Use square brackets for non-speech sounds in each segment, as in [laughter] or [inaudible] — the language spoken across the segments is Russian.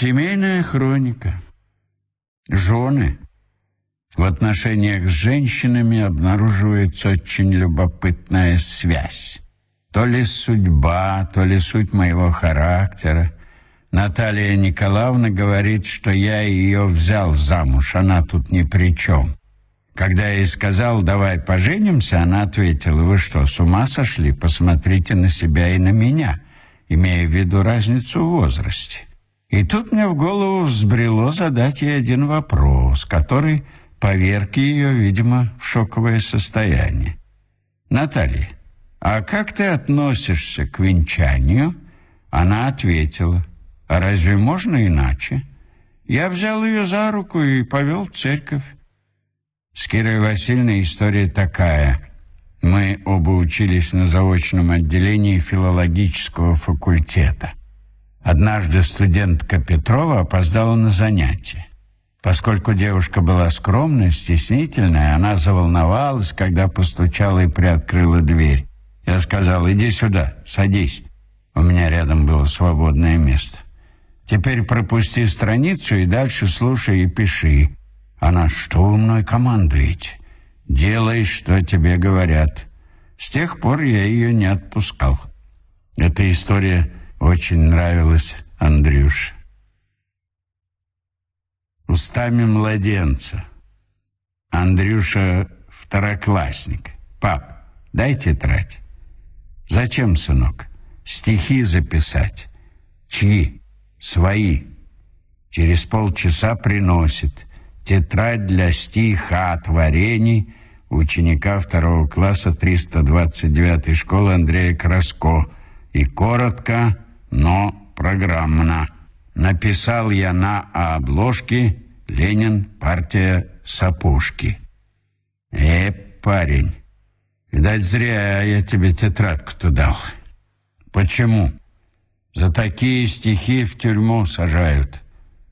Семейная хроника. Жены в отношениях с женщинами обнаруживается очень любопытная связь. То ли судьба, то ли суть моего характера. Наталья Николаевна говорит, что я ее взял замуж, она тут ни при чем. Когда я ей сказал, давай поженимся, она ответила, вы что, с ума сошли? Посмотрите на себя и на меня, имея в виду разницу в возрасте. И тут мне в голову взбрело задать ей один вопрос, который поверг ее, видимо, в шоковое состояние. «Наталья, а как ты относишься к венчанию?» Она ответила, «А разве можно иначе?» Я взял ее за руку и повел в церковь. С Кирой Васильевной история такая. Мы оба учились на заочном отделении филологического факультета. Однажды студентка Петрова опоздала на занятие. Поскольку девушка была скромная, стеснительная, она заволновалась, когда постучала и приоткрыла дверь. Я сказал, иди сюда, садись. У меня рядом было свободное место. Теперь пропусти страницу и дальше слушай и пиши. Она, что вы мной командуете? Делай, что тебе говорят. С тех пор я ее не отпускал. Эта история очень нравилась Андрюше. Устами младенца. Андрюша второклассник. Пап, дай тетрадь. Зачем, сынок? Стихи записать. Чьи? Свои. Через полчаса приносит тетрадь для стихотворений ученика второго класса 329 школы Андрея Краско и коротко но программно. Написал я на обложке «Ленин, партия сапожки». Э, парень, видать, зря я тебе тетрадку-то дал. Почему? За такие стихи в тюрьму сажают.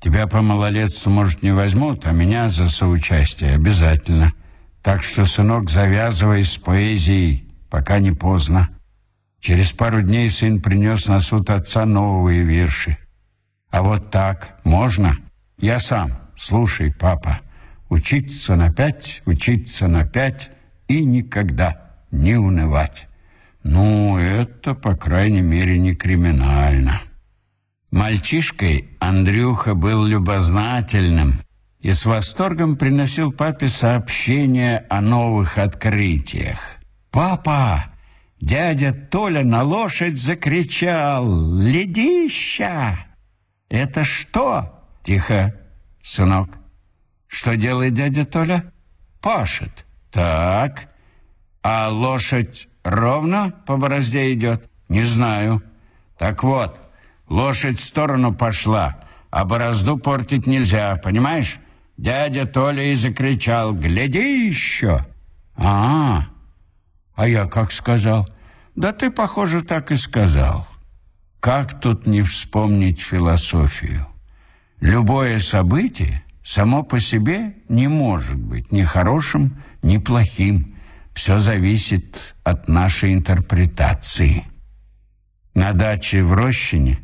Тебя по малолетству, может, не возьмут, а меня за соучастие обязательно. Так что, сынок, завязывай с поэзией, пока не поздно. Через пару дней сын принес на суд отца новые вирши. А вот так можно? Я сам. Слушай, папа, учиться на пять, учиться на пять и никогда не унывать. Ну, это, по крайней мере, не криминально. Мальчишкой Андрюха был любознательным и с восторгом приносил папе сообщения о новых открытиях. «Папа, Дядя Толя на лошадь закричал «Ледища!» «Это что?» «Тихо, сынок». «Что делает дядя Толя?» «Пашет». «Так. А лошадь ровно по борозде идет?» «Не знаю». «Так вот, лошадь в сторону пошла, а борозду портить нельзя, понимаешь?» Дядя Толя и закричал «Гляди еще!» «А-а-а!» А я как сказал? Да ты, похоже, так и сказал. Как тут не вспомнить философию? Любое событие само по себе не может быть ни хорошим, ни плохим. Все зависит от нашей интерпретации. На даче в Рощине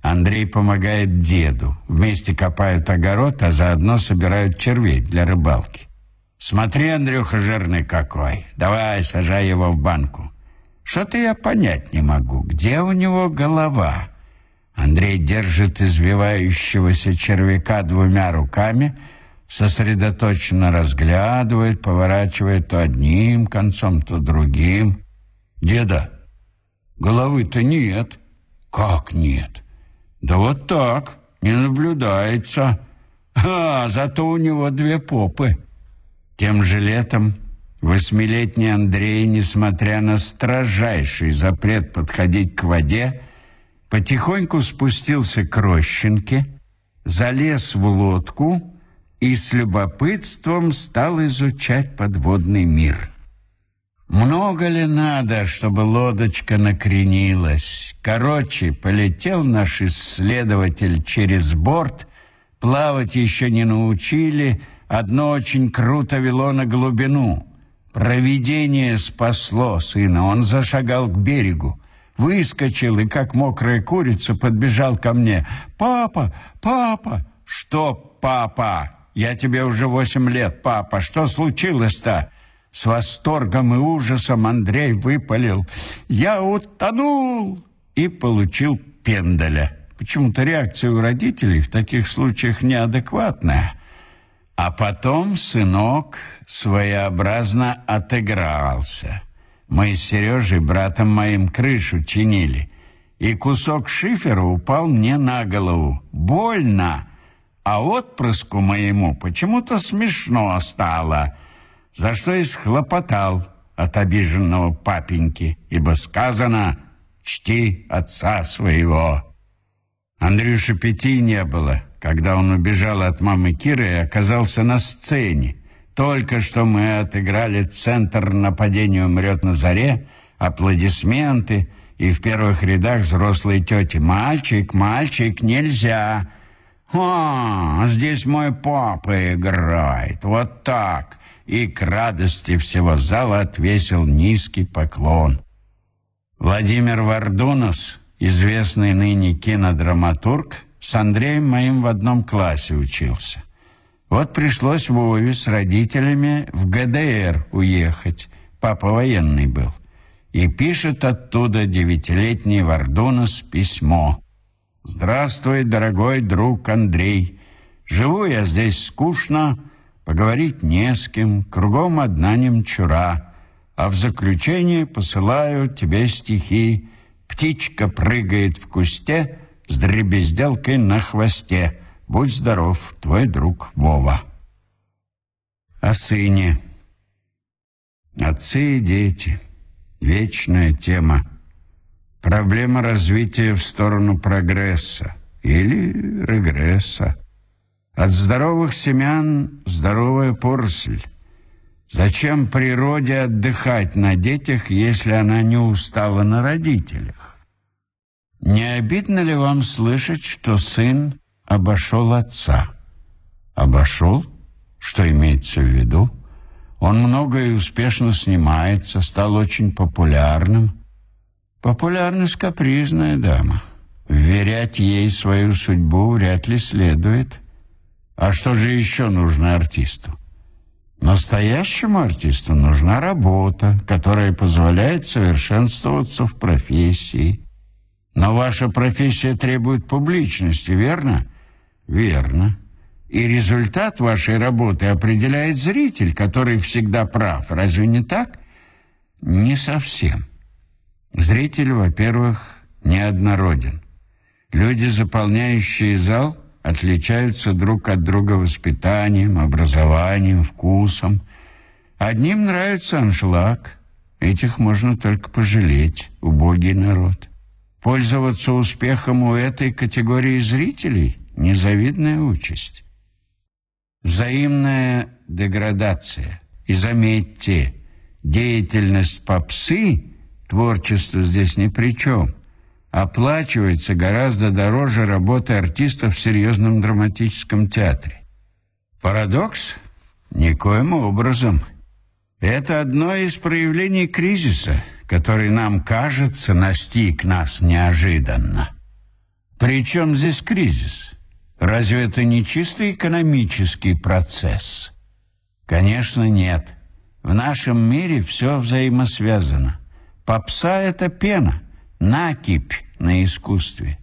Андрей помогает деду. Вместе копают огород, а заодно собирают червей для рыбалки. Смотри, Андрюха, жирный какой. Давай, сажай его в банку. Что-то я понять не могу. Где у него голова? Андрей держит извивающегося червяка двумя руками, сосредоточенно разглядывает, поворачивает то одним концом, то другим. Деда, головы-то нет. Как нет? Да вот так, не наблюдается. А, зато у него две попы. Тем же летом восьмилетний Андрей, несмотря на строжайший запрет подходить к воде, потихоньку спустился к Рощенке, залез в лодку и с любопытством стал изучать подводный мир. Много ли надо, чтобы лодочка накренилась? Короче, полетел наш исследователь через борт, плавать еще не научили — Одно очень круто вело на глубину. Провидение спасло сына. Он зашагал к берегу. выскочил и, как мокрая курица, подбежал ко мне. «Папа! Папа!» «Что, папа? Я тебе уже восемь лет, папа. Что случилось-то?» С восторгом и ужасом Андрей выпалил. «Я утонул!» и получил пендаля. Почему-то реакция у родителей в таких случаях неадекватная. А потом сынок своеобразно отыгрался. Мы с Сережей, братом моим, крышу чинили, и кусок шифера упал мне на голову. Больно, а отпрыску моему почему-то смешно стало, за что и схлопотал от обиженного папеньки, ибо сказано «Чти отца своего». Андрюши пяти не было, когда он убежал от мамы Киры и оказался на сцене. Только что мы отыграли центр нападения умрет на заре, аплодисменты и в первых рядах взрослые тети. «Мальчик, мальчик, нельзя!» «А, здесь мой папа играет, вот так!» И к радости всего зала отвесил низкий поклон. Владимир Вардунос известный ныне кинодраматург, с Андреем моим в одном классе учился. Вот пришлось Вове с родителями в ГДР уехать. Папа военный был. И пишет оттуда девятилетний Вардунас письмо. «Здравствуй, дорогой друг Андрей. Живу я здесь скучно, поговорить не с кем, кругом одна немчура. А в заключение посылаю тебе стихи, Птичка прыгает в кусте с дребезделкой на хвосте. Будь здоров, твой друг Вова. О сыне. Отцы и дети. Вечная тема. Проблема развития в сторону прогресса или регресса. От здоровых семян здоровая поросль. Зачем природе отдыхать на детях, если она не устала на родителях? Не обидно ли вам слышать, что сын обошел отца? Обошел? Что имеется в виду? Он много и успешно снимается, стал очень популярным. Популярность капризная дама. Вверять ей свою судьбу вряд ли следует. А что же еще нужно артисту? Настоящему артисту нужна работа, которая позволяет совершенствоваться в профессии. Но ваша профессия требует публичности, верно? Верно. И результат вашей работы определяет зритель, который всегда прав. Разве не так? Не совсем. Зритель, во-первых, неоднороден. Люди, заполняющие зал – отличаются друг от друга воспитанием, образованием, вкусом. Одним нравится аншлаг, этих можно только пожалеть, убогий народ. Пользоваться успехом у этой категории зрителей – незавидная участь. Взаимная деградация. И заметьте, деятельность попсы, творчество здесь ни при чем оплачивается гораздо дороже работы артистов в серьезном драматическом театре. Парадокс? Никоим образом. Это одно из проявлений кризиса, который нам кажется настиг нас неожиданно. Причем здесь кризис? Разве это не чисто экономический процесс? Конечно, нет. В нашем мире все взаимосвязано. Попса — это пена — накипь на искусстве.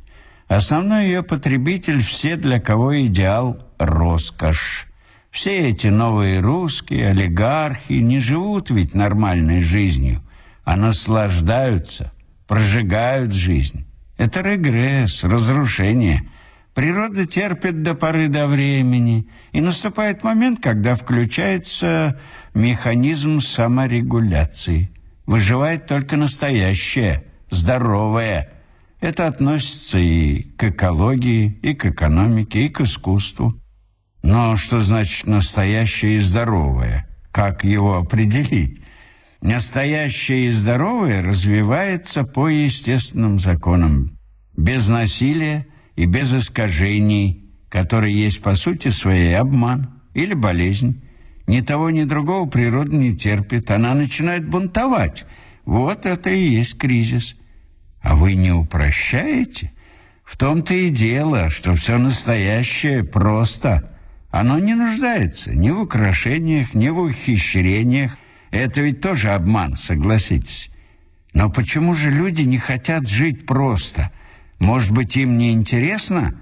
Основной ее потребитель все, для кого идеал – роскошь. Все эти новые русские, олигархи не живут ведь нормальной жизнью, а наслаждаются, прожигают жизнь. Это регресс, разрушение. Природа терпит до поры до времени, и наступает момент, когда включается механизм саморегуляции. Выживает только настоящее – здоровое. Это относится и к экологии, и к экономике, и к искусству. Но что значит настоящее и здоровое? Как его определить? Настоящее и здоровое развивается по естественным законам, без насилия и без искажений, которые есть по сути своей обман или болезнь. Ни того, ни другого природа не терпит, она начинает бунтовать. Вот это и есть кризис – А вы не упрощаете? В том-то и дело, что все настоящее просто. Оно не нуждается ни в украшениях, ни в ухищрениях. Это ведь тоже обман, согласитесь. Но почему же люди не хотят жить просто? Может быть, им не интересно?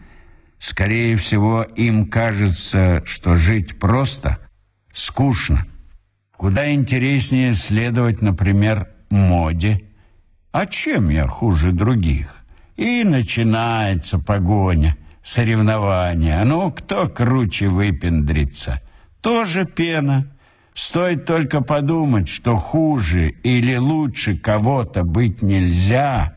Скорее всего, им кажется, что жить просто скучно. Куда интереснее следовать, например, моде. А чем я хуже других? И начинается погоня, соревнования. А ну, кто круче выпендрится? Тоже пена. Стоит только подумать, что хуже или лучше кого-то быть нельзя.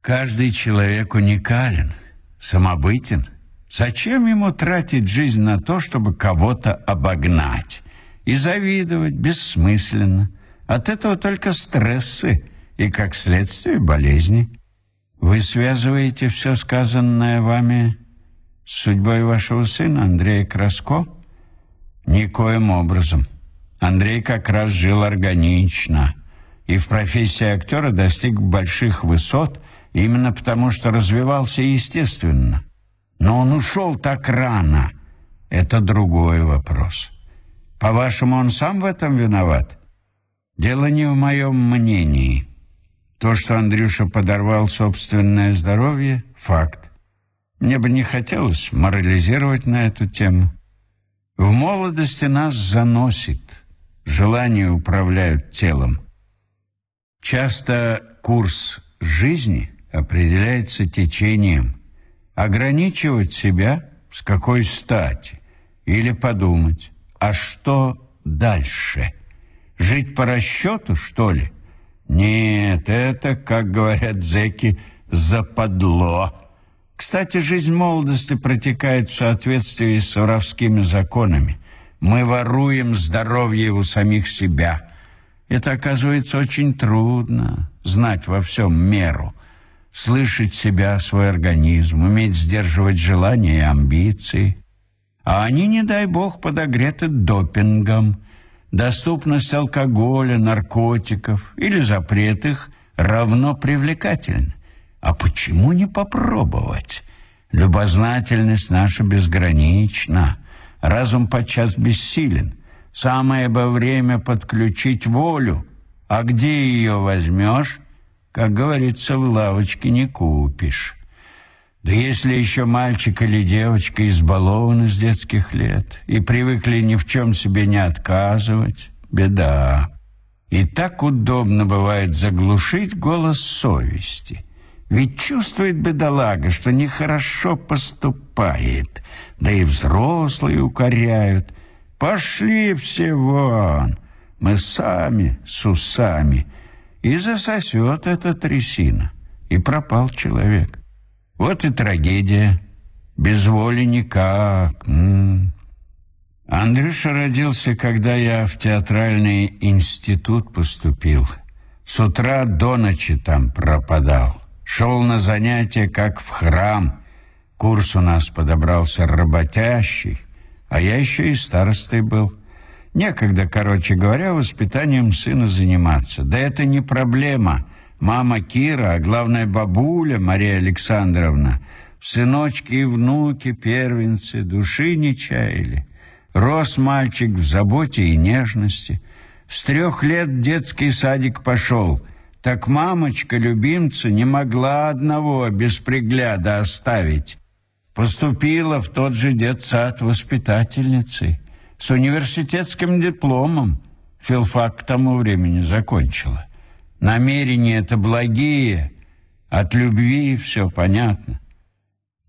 Каждый человек уникален, самобытен. Зачем ему тратить жизнь на то, чтобы кого-то обогнать? И завидовать бессмысленно. От этого только стрессы и, как следствие, болезни. Вы связываете все сказанное вами с судьбой вашего сына Андрея Краско? Никоим образом. Андрей как раз жил органично и в профессии актера достиг больших высот именно потому, что развивался естественно. Но он ушел так рано. Это другой вопрос. По-вашему, он сам в этом виноват? Дело не в моем мнении. То, что Андрюша подорвал собственное здоровье – факт. Мне бы не хотелось морализировать на эту тему. В молодости нас заносит, желания управляют телом. Часто курс жизни определяется течением. Ограничивать себя с какой стати? Или подумать, а что дальше? Жить по расчету, что ли? Нет, это, как говорят зэки, западло. Кстати, жизнь молодости протекает в соответствии с воровскими законами. Мы воруем здоровье у самих себя. Это, оказывается, очень трудно, знать во всем меру, слышать себя, свой организм, уметь сдерживать желания и амбиции а они, не дай бог, подогреты допингом. Доступность алкоголя, наркотиков или запрет их равно привлекательны. А почему не попробовать? Любознательность наша безгранична, разум подчас бессилен. Самое бы время подключить волю, а где ее возьмешь, как говорится, в лавочке не купишь. Да если еще мальчик или девочка избалованы с детских лет и привыкли ни в чем себе не отказывать, беда. И так удобно бывает заглушить голос совести. Ведь чувствует бедолага, что нехорошо поступает, да и взрослые укоряют. Пошли все вон, мы сами с усами. И засосет эта трясина, и пропал человек. Вот и трагедия. Без воли никак. М -м. Андрюша родился, когда я в театральный институт поступил. С утра до ночи там пропадал. Шел на занятия, как в храм. Курс у нас подобрался работящий, а я еще и старостой был. Некогда, короче говоря, воспитанием сына заниматься. Да это не проблема. Мама Кира, а главное бабуля Мария Александровна, сыночки и внуки, первенцы, души не чаяли. Рос мальчик в заботе и нежности. С трех лет детский садик пошел. Так мамочка любимца не могла одного без пригляда оставить. Поступила в тот же детсад воспитательницей с университетским дипломом. Филфак к тому времени закончила. Намерения это благие, от любви все понятно.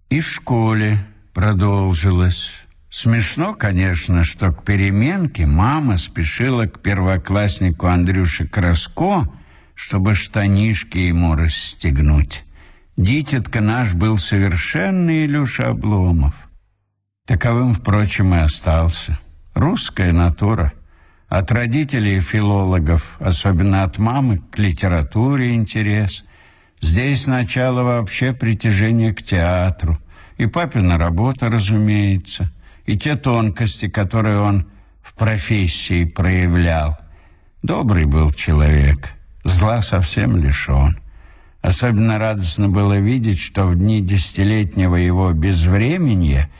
И в школе продолжилось. Смешно, конечно, что к переменке мама спешила к первокласснику Андрюше Краско, чтобы штанишки ему расстегнуть. Дитятка наш был совершенный Илюша Обломов. Таковым, впрочем, и остался. Русская натура — от родителей филологов, особенно от мамы, к литературе интерес. Здесь начало вообще притяжения к театру. И папина работа, разумеется, и те тонкости, которые он в профессии проявлял. Добрый был человек, зла совсем лишен. Особенно радостно было видеть, что в дни десятилетнего его безвременья,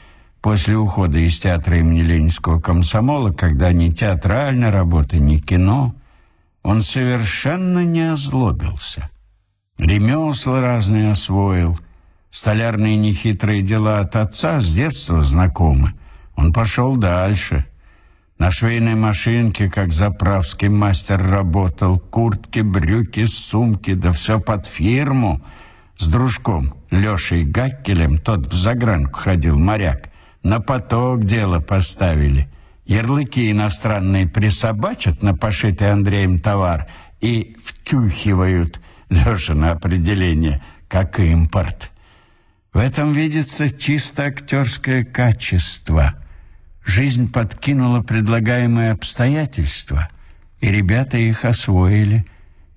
после ухода из театра имени Ленинского комсомола, когда ни театральной работы, ни кино, он совершенно не озлобился. Ремесла разные освоил, столярные нехитрые дела от отца с детства знакомы. Он пошел дальше — на швейной машинке, как заправский мастер, работал. Куртки, брюки, сумки, да все под фирму. С дружком Лешей Гаккелем, тот в загранку ходил, моряк. На поток дело поставили. Ярлыки иностранные присобачат на пошитый Андреем товар и втюхивают Леша на определение, как импорт. В этом видится чисто актерское качество – Жизнь подкинула предлагаемые обстоятельства, и ребята их освоили.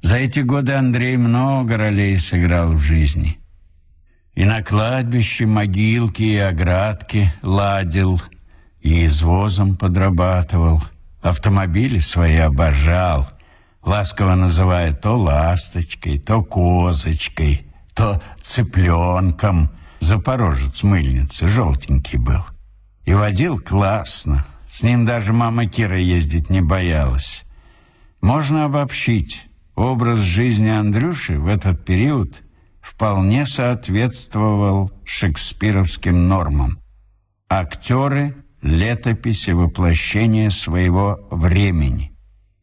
За эти годы Андрей много ролей сыграл в жизни. И на кладбище могилки и оградки ладил, и извозом подрабатывал, автомобили свои обожал, ласково называя то ласточкой, то козочкой, то цыпленком. Запорожец мыльницы, желтенький был. И водил классно. С ним даже мама Кира ездить не боялась. Можно обобщить. Образ жизни Андрюши в этот период вполне соответствовал шекспировским нормам. Актеры — летописи воплощения своего времени.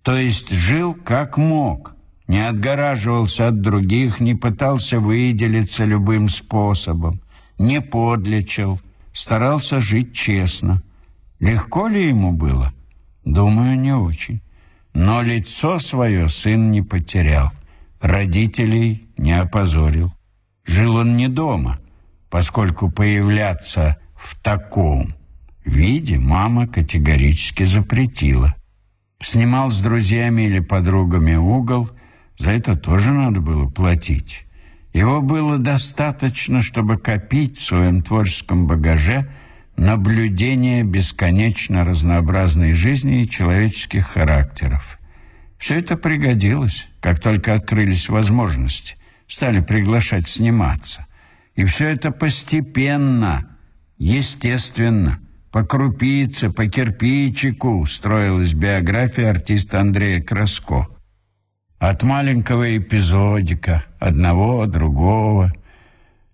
То есть жил как мог, не отгораживался от других, не пытался выделиться любым способом, не подлечил — старался жить честно. Легко ли ему было? Думаю, не очень. Но лицо свое сын не потерял, родителей не опозорил. Жил он не дома, поскольку появляться в таком виде мама категорически запретила. Снимал с друзьями или подругами угол, за это тоже надо было платить. Его было достаточно, чтобы копить в своем творческом багаже наблюдение бесконечно разнообразной жизни и человеческих характеров. Все это пригодилось, как только открылись возможности, стали приглашать сниматься. И все это постепенно, естественно, по крупице, по кирпичику строилась биография артиста Андрея Краско. От маленького эпизодика, одного, другого.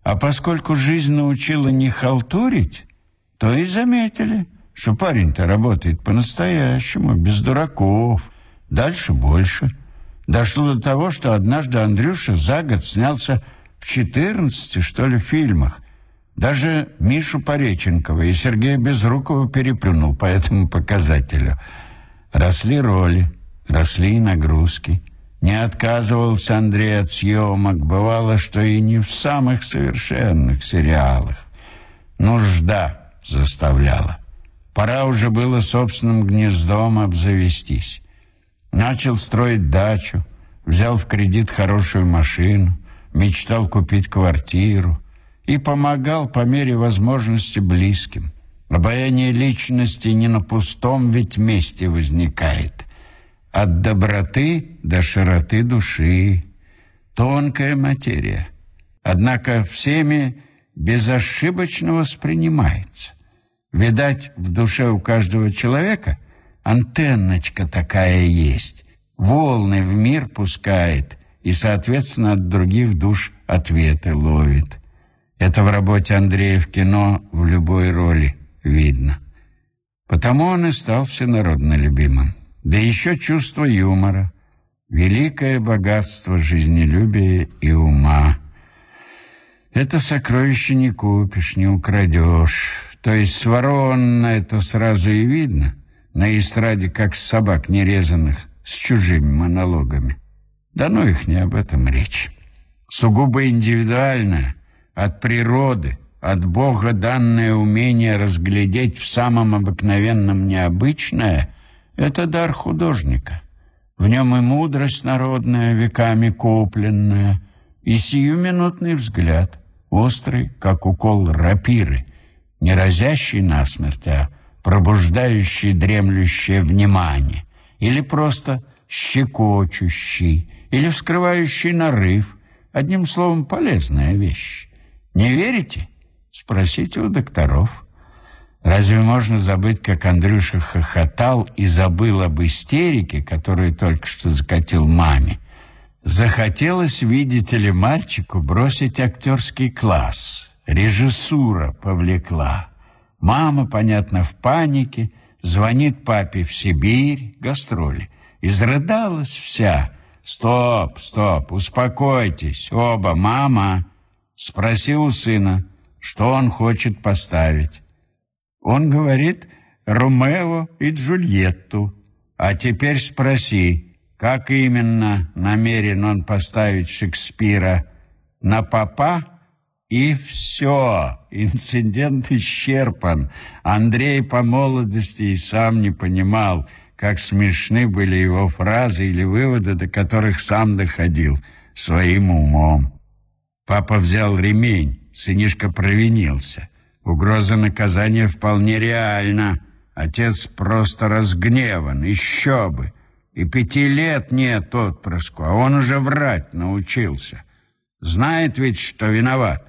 А поскольку жизнь научила не халтурить, то и заметили, что парень-то работает по-настоящему, без дураков. Дальше больше. Дошло до того, что однажды Андрюша за год снялся в 14, что ли, фильмах. Даже Мишу Пореченкова и Сергея Безрукова переплюнул по этому показателю. Росли роли, росли нагрузки. Не отказывался Андрей от съемок, бывало, что и не в самых совершенных сериалах. Нужда заставляла. Пора уже было собственным гнездом обзавестись. Начал строить дачу, взял в кредит хорошую машину, мечтал купить квартиру и помогал по мере возможности близким. Обаяние личности не на пустом ведь месте возникает от доброты до широты души. Тонкая материя, однако всеми безошибочно воспринимается. Видать, в душе у каждого человека антенночка такая есть, волны в мир пускает и, соответственно, от других душ ответы ловит. Это в работе Андрея в кино в любой роли видно. Потому он и стал всенародно любимым. Да еще чувство юмора, великое богатство жизнелюбия и ума. Это сокровище не купишь, не украдешь. То есть с это сразу и видно, на эстраде как собак нерезанных, с чужими монологами. Да ну их не об этом речь. Сугубо индивидуальное, от природы, от Бога данное умение разглядеть в самом обыкновенном необычное — это дар художника. В нем и мудрость народная, веками купленная, и сиюминутный взгляд, острый, как укол рапиры, не разящий насмерть, а пробуждающий дремлющее внимание, или просто щекочущий, или вскрывающий нарыв, Одним словом, полезная вещь. Не верите? Спросите у докторов. Разве можно забыть, как Андрюша хохотал и забыл об истерике, которую только что закатил маме? Захотелось, видите ли, мальчику бросить актерский класс. Режиссура повлекла. Мама, понятно, в панике, звонит папе в Сибирь, гастроли. Изрыдалась вся. «Стоп, стоп, успокойтесь, оба, мама!» Спроси у сына, что он хочет поставить. Он говорит «Ромео и Джульетту». А теперь спроси, как именно намерен он поставить Шекспира на папа? И все, инцидент исчерпан. Андрей по молодости и сам не понимал, как смешны были его фразы или выводы, до которых сам доходил своим умом. Папа взял ремень, сынишка провинился. Угроза наказания вполне реальна. Отец просто разгневан, еще бы. И пяти лет нет отпрыску, а он уже врать научился. Знает ведь, что виноват.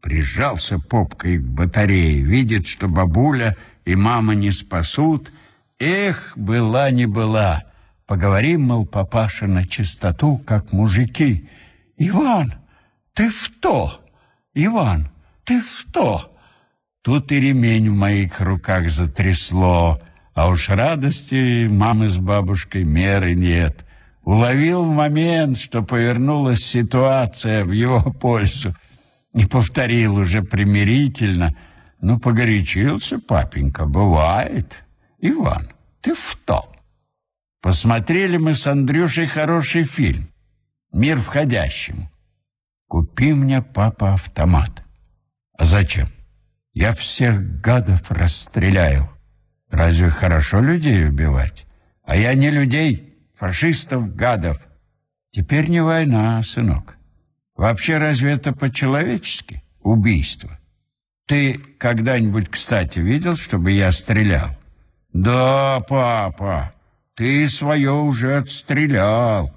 Прижался попкой к батарее, видит, что бабуля и мама не спасут. Эх, была не была. Поговорим, мол, папаша, на чистоту, как мужики. Иван, ты в то? Иван, ты в то? Тут и ремень в моих руках затрясло, а уж радости мамы с бабушкой меры нет. Уловил момент, что повернулась ситуация в его [laughs] пользу. Не повторил уже примирительно, но погорячился папенька, бывает. Иван, ты в то. Посмотрели мы с Андрюшей хороший фильм «Мир входящему». Купи мне, папа, автомат. А зачем? Я всех гадов расстреляю. Разве хорошо людей убивать? А я не людей, фашистов, гадов. Теперь не война, сынок. Вообще, разве это по-человечески? Убийство. Ты когда-нибудь, кстати, видел, чтобы я стрелял? Да, папа, ты свое уже отстрелял.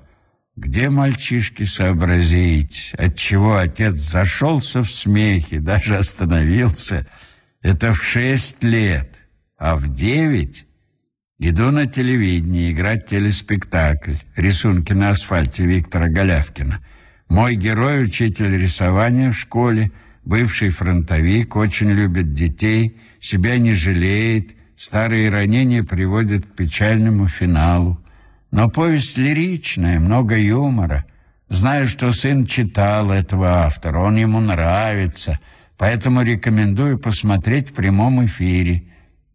Где мальчишки сообразить, отчего отец зашелся в смехе, даже остановился? Это в шесть лет, а в девять иду на телевидение играть телеспектакль «Рисунки на асфальте» Виктора Голявкина. Мой герой — учитель рисования в школе, бывший фронтовик, очень любит детей, себя не жалеет, старые ранения приводят к печальному финалу. Но повесть лиричная, много юмора. Знаю, что сын читал этого автора, он ему нравится, поэтому рекомендую посмотреть в прямом эфире.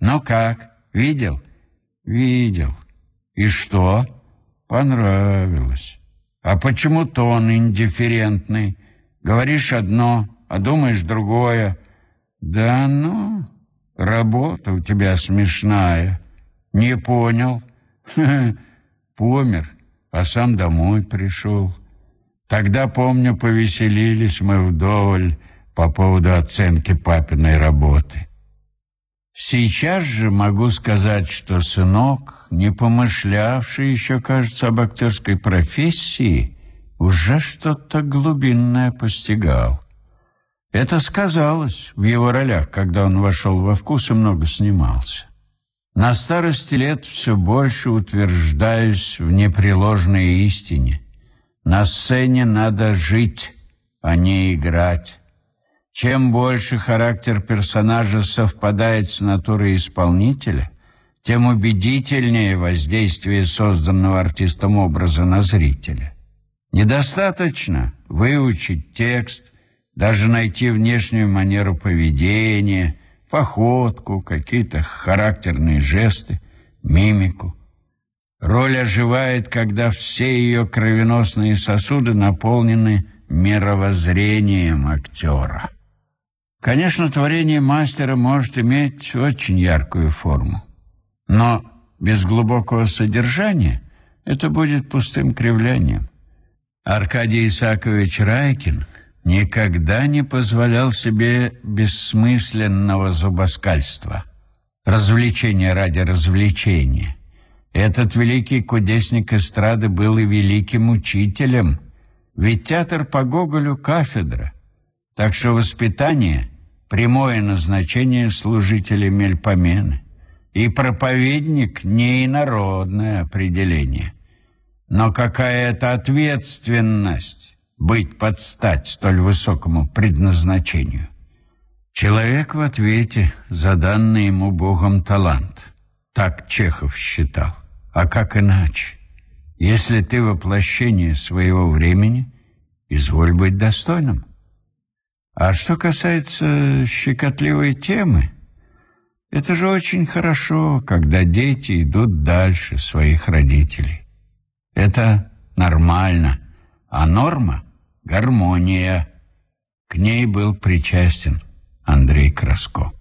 Ну как, видел? Видел. И что? Понравилось. А почему тон индифферентный? Говоришь одно, а думаешь другое. Да ну, работа у тебя смешная. Не понял? [laughs] помер, а сам домой пришел. Тогда, помню, повеселились мы вдоволь по поводу оценки папиной работы. Сейчас же могу сказать, что сынок, не помышлявший еще, кажется, об актерской профессии, уже что-то глубинное постигал. Это сказалось в его ролях, когда он вошел во вкус и много снимался. На старости лет все больше утверждаюсь в непреложной истине. На сцене надо жить, а не играть. Чем больше характер персонажа совпадает с натурой исполнителя, тем убедительнее воздействие созданного артистом образа на зрителя. Недостаточно выучить текст, даже найти внешнюю манеру поведения – походку, какие-то характерные жесты, мимику. Роль оживает, когда все ее кровеносные сосуды наполнены мировоззрением актера. Конечно, творение мастера может иметь очень яркую форму, но без глубокого содержания это будет пустым кривлянием. Аркадий Исаакович Райкин – никогда не позволял себе бессмысленного зубоскальства, развлечения ради развлечения. Этот великий кудесник эстрады был и великим учителем. Ведь театр по Гоголю — кафедра, так что воспитание — прямое назначение служителя Мельпомены, и проповедник — не инородное определение. Но какая это ответственность быть под стать столь высокому предназначению? Человек в ответе за данный ему Богом талант. Так Чехов считал. А как иначе? Если ты воплощение своего времени, изволь быть достойным. А что касается щекотливой темы, это же очень хорошо, когда дети идут дальше своих родителей. Это нормально, а норма — гармония. К ней был причастен Андрей Краско.